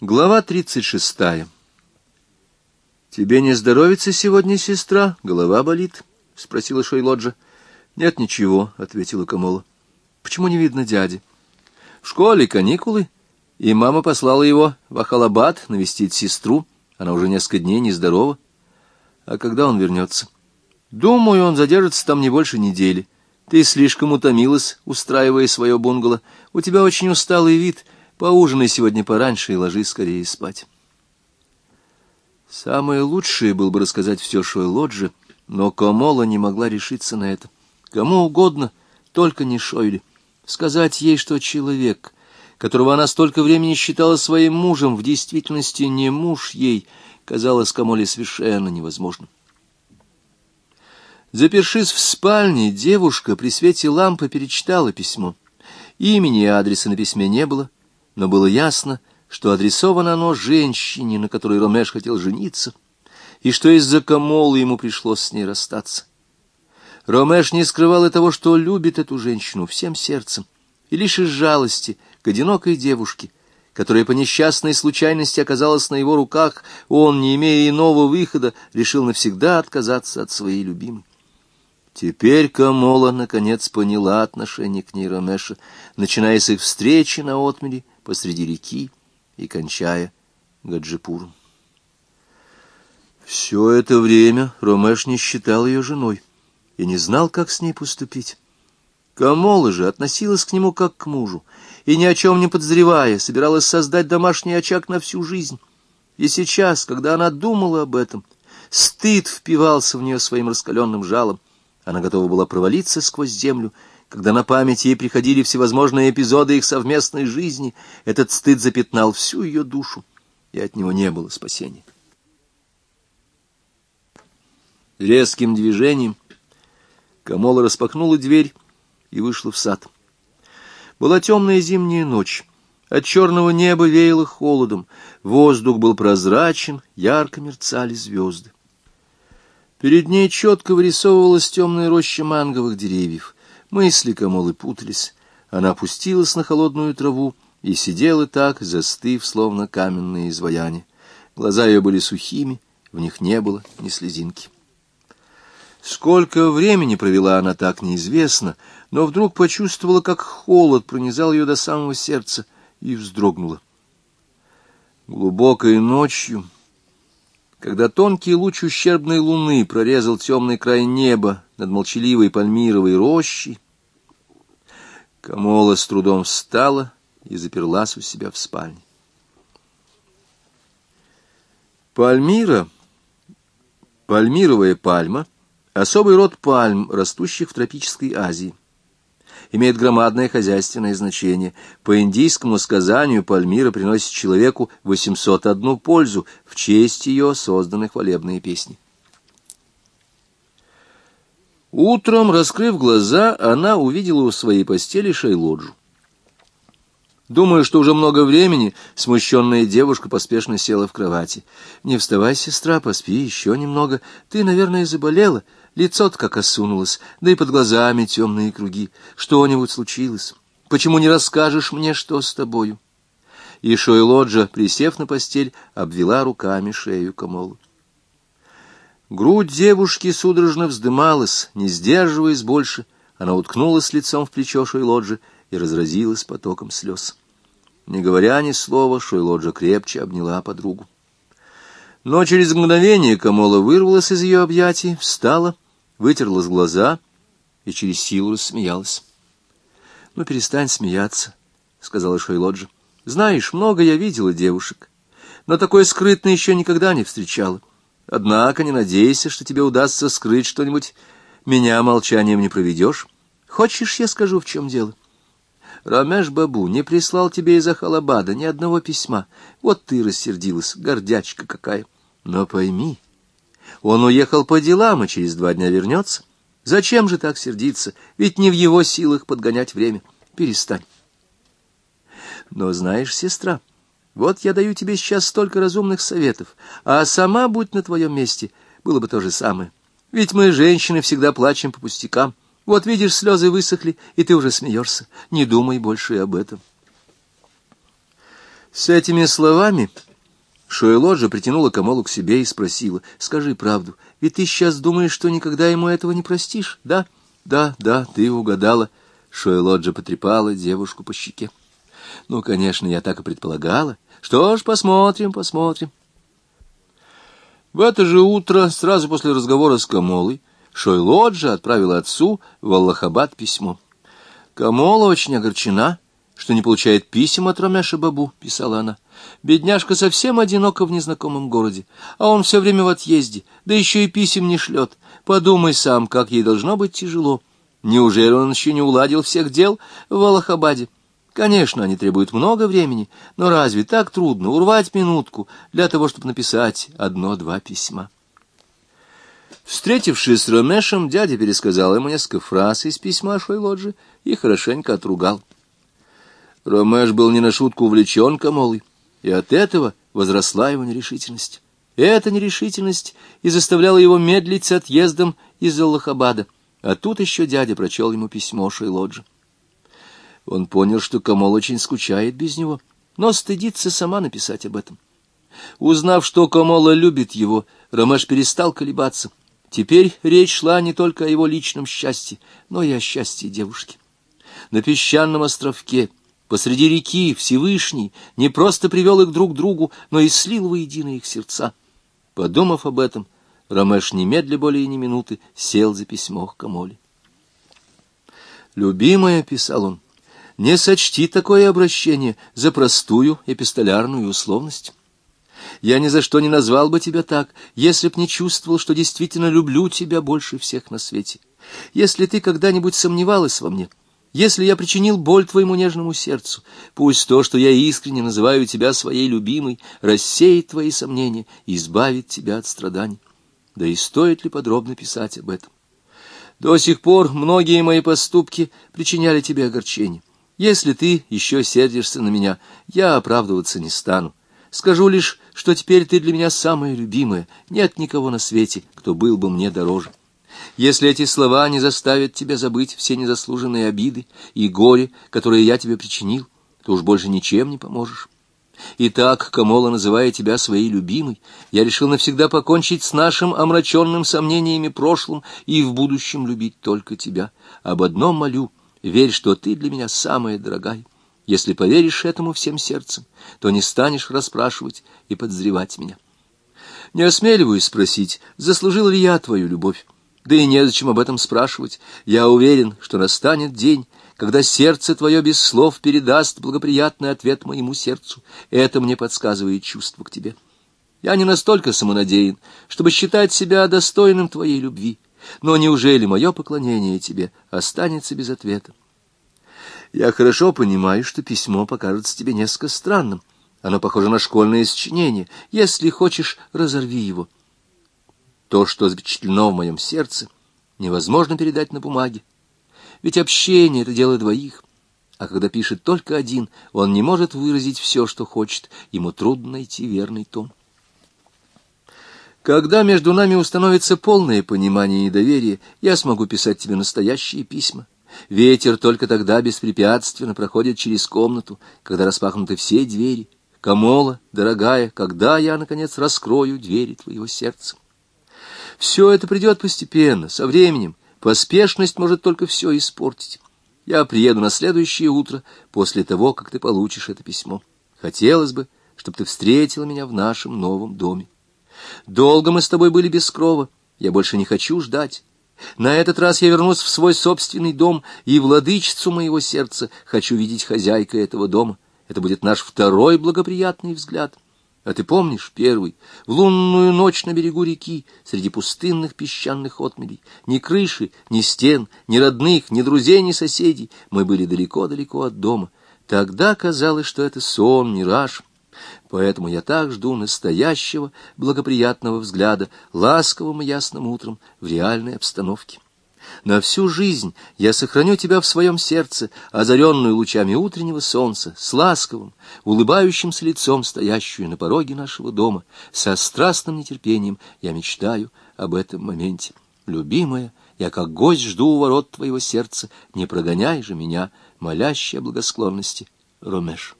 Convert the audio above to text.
Глава тридцать шестая. «Тебе не здоровится сегодня, сестра? Голова болит?» — спросила Шойлоджа. «Нет, ничего», — ответила Камола. «Почему не видно дяди?» «В школе каникулы, и мама послала его в Ахалабад навестить сестру. Она уже несколько дней нездорова. А когда он вернется?» «Думаю, он задержится там не больше недели. Ты слишком утомилась, устраивая свое бунгало. У тебя очень усталый вид». Поужинай сегодня пораньше и ложись скорее спать. Самое лучшее было бы рассказать все Шойлодже, но Камола не могла решиться на это. Кому угодно, только не Шойли. Сказать ей, что человек, которого она столько времени считала своим мужем, в действительности не муж ей, казалось Камоле совершенно невозможным. Запершись в спальне, девушка при свете лампы перечитала письмо. Имени и адреса на письме не было, но было ясно, что адресовано оно женщине, на которой Ромеш хотел жениться, и что из-за Камолы ему пришлось с ней расстаться. Ромеш не скрывал и того, что любит эту женщину всем сердцем, и лишь из жалости к одинокой девушке, которая по несчастной случайности оказалась на его руках, он, не имея иного выхода, решил навсегда отказаться от своей любимой. Теперь Камола наконец поняла отношение к ней Ромеша, начиная с их встречи на отмели, посреди реки и кончая Гаджипуром. Все это время Ромеш не считал ее женой и не знал, как с ней поступить. Камола же относилась к нему как к мужу, и ни о чем не подозревая, собиралась создать домашний очаг на всю жизнь. И сейчас, когда она думала об этом, стыд впивался в нее своим раскаленным жалом. Она готова была провалиться сквозь землю когда на память ей приходили всевозможные эпизоды их совместной жизни, этот стыд запятнал всю ее душу, и от него не было спасения. Резким движением Камола распахнула дверь и вышла в сад. Была темная зимняя ночь. От черного неба веяло холодом, воздух был прозрачен, ярко мерцали звезды. Перед ней четко вырисовывалась темная роща манговых деревьев. Мысли Камолы путались. Она опустилась на холодную траву и сидела так, застыв, словно каменное изваяние. Глаза ее были сухими, в них не было ни слезинки. Сколько времени провела она так, неизвестно, но вдруг почувствовала, как холод пронизал ее до самого сердца, и вздрогнула. Глубокой ночью, когда тонкий луч ущербной луны прорезал темный край неба над молчаливой пальмировой рощей, Камола с трудом встала и заперлась у себя в спальне. Пальмира, пальмировая пальма, особый род пальм, растущих в тропической Азии. Имеет громадное хозяйственное значение. По индийскому сказанию Пальмира приносит человеку 801 пользу, в честь ее созданы хвалебные песни. Утром, раскрыв глаза, она увидела у своей постели Шейлоджу. Думаю, что уже много времени смущенная девушка поспешно села в кровати. «Не вставай, сестра, поспи еще немного. Ты, наверное, заболела. Лицо-то как осунулось, да и под глазами темные круги. Что-нибудь случилось? Почему не расскажешь мне, что с тобою?» И Шойлоджа, присев на постель, обвела руками шею Камолу. Грудь девушки судорожно вздымалась, не сдерживаясь больше. Она уткнулась лицом в плечо Шойлоджи и разразилась потоком слез. Не говоря ни слова, Шойлоджа крепче обняла подругу. Но через мгновение Камола вырвалась из ее объятий, встала, вытерла с глаза и через силу рассмеялась. — Ну, перестань смеяться, — сказала Шойлоджа. — Знаешь, много я видела девушек, но такой скрытной еще никогда не встречала. — Однако не надейся, что тебе удастся скрыть что-нибудь. Меня молчанием не проведешь. Хочешь, я скажу, в чем дело? Рамеш Бабу не прислал тебе из Ахалабада ни одного письма. Вот ты рассердилась, гордячка какая. Но пойми, он уехал по делам и через два дня вернется. Зачем же так сердиться? Ведь не в его силах подгонять время. Перестань. Но знаешь, сестра... Вот я даю тебе сейчас столько разумных советов, а сама, будь на твоем месте, было бы то же самое. Ведь мы, женщины, всегда плачем по пустякам. Вот видишь, слезы высохли, и ты уже смеешься. Не думай больше об этом. С этими словами Шойлоджа притянула Камолу к себе и спросила, «Скажи правду, ведь ты сейчас думаешь, что никогда ему этого не простишь, да?» «Да, да, ты угадала». Шойлоджа потрепала девушку по щеке. «Ну, конечно, я так и предполагала. Что ж, посмотрим, посмотрим». В это же утро, сразу после разговора с Камолой, Шойлоджа отправила отцу в Аллахабад письмо. Камола очень огорчена, что не получает писем от Рамеша Бабу, — писала она. Бедняжка совсем одинока в незнакомом городе, а он все время в отъезде, да еще и писем не шлет. Подумай сам, как ей должно быть тяжело. Неужели он еще не уладил всех дел в Аллахабаде? Конечно, они требуют много времени, но разве так трудно урвать минутку для того, чтобы написать одно-два письма? Встретившись с Ромешем, дядя пересказал ему несколько фраз из письма Шойлоджи и хорошенько отругал. Ромеш был не на шутку увлечен Камолой, и от этого возросла его нерешительность. Эта нерешительность и заставляла его медлить с отъездом из Аллахабада, а тут еще дядя прочел ему письмо Шейлоджи. Он понял, что Камол очень скучает без него, но стыдится сама написать об этом. Узнав, что Камола любит его, Ромеш перестал колебаться. Теперь речь шла не только о его личном счастье, но и о счастье девушки. На песчаном островке, посреди реки, Всевышний не просто привел их друг к другу, но и слил воедино их сердца. Подумав об этом, Ромеш немедля более ни минуты сел за письмо к Камоле. «Любимая», — писал он, не сочти такое обращение за простую эпистолярную условность. Я ни за что не назвал бы тебя так, если б не чувствовал, что действительно люблю тебя больше всех на свете. Если ты когда-нибудь сомневалась во мне, если я причинил боль твоему нежному сердцу, пусть то, что я искренне называю тебя своей любимой, рассеет твои сомнения и избавит тебя от страданий. Да и стоит ли подробно писать об этом? До сих пор многие мои поступки причиняли тебе огорчение. Если ты еще сердишься на меня, я оправдываться не стану. Скажу лишь, что теперь ты для меня самая любимая, нет никого на свете, кто был бы мне дороже. Если эти слова не заставят тебя забыть все незаслуженные обиды и горе, которые я тебе причинил, то уж больше ничем не поможешь. Итак, Камола, называя тебя своей любимой, я решил навсегда покончить с нашим омраченным сомнениями прошлым и в будущем любить только тебя. Об одном молю — Верь, что ты для меня самая дорогая. Если поверишь этому всем сердцем, то не станешь расспрашивать и подозревать меня. Не осмеливаюсь спросить, заслужил ли я твою любовь. Да и незачем об этом спрашивать. Я уверен, что настанет день, когда сердце твое без слов передаст благоприятный ответ моему сердцу. Это мне подсказывает чувство к тебе. Я не настолько самонадеян, чтобы считать себя достойным твоей любви. Но неужели мое поклонение тебе останется без ответа? Я хорошо понимаю, что письмо покажется тебе несколько странным. Оно похоже на школьное сочинение. Если хочешь, разорви его. То, что запечатлено в моем сердце, невозможно передать на бумаге. Ведь общение — это дело двоих. А когда пишет только один, он не может выразить все, что хочет. Ему трудно найти верный тон. Когда между нами установится полное понимание и доверие, я смогу писать тебе настоящие письма. Ветер только тогда беспрепятственно проходит через комнату, когда распахнуты все двери. Камола, дорогая, когда я, наконец, раскрою двери твоего сердца? Все это придет постепенно, со временем. Поспешность может только все испортить. Я приеду на следующее утро, после того, как ты получишь это письмо. Хотелось бы, чтобы ты встретила меня в нашем новом доме. Долго мы с тобой были без крова. Я больше не хочу ждать. На этот раз я вернусь в свой собственный дом, и владычицу моего сердца хочу видеть хозяйкой этого дома. Это будет наш второй благоприятный взгляд. А ты помнишь первый, в лунную ночь на берегу реки, среди пустынных песчаных отмелей, ни крыши, ни стен, ни родных, ни друзей, ни соседей, мы были далеко-далеко от дома. Тогда казалось, что это сон, мираж — Поэтому я так жду настоящего благоприятного взгляда ласковым и ясным утром в реальной обстановке. На всю жизнь я сохраню тебя в своем сердце, озаренную лучами утреннего солнца, с ласковым, улыбающимся лицом, стоящую на пороге нашего дома. Со страстным нетерпением я мечтаю об этом моменте. Любимая, я как гость жду у ворот твоего сердца, не прогоняй же меня, молящая благосклонности, Ромеш.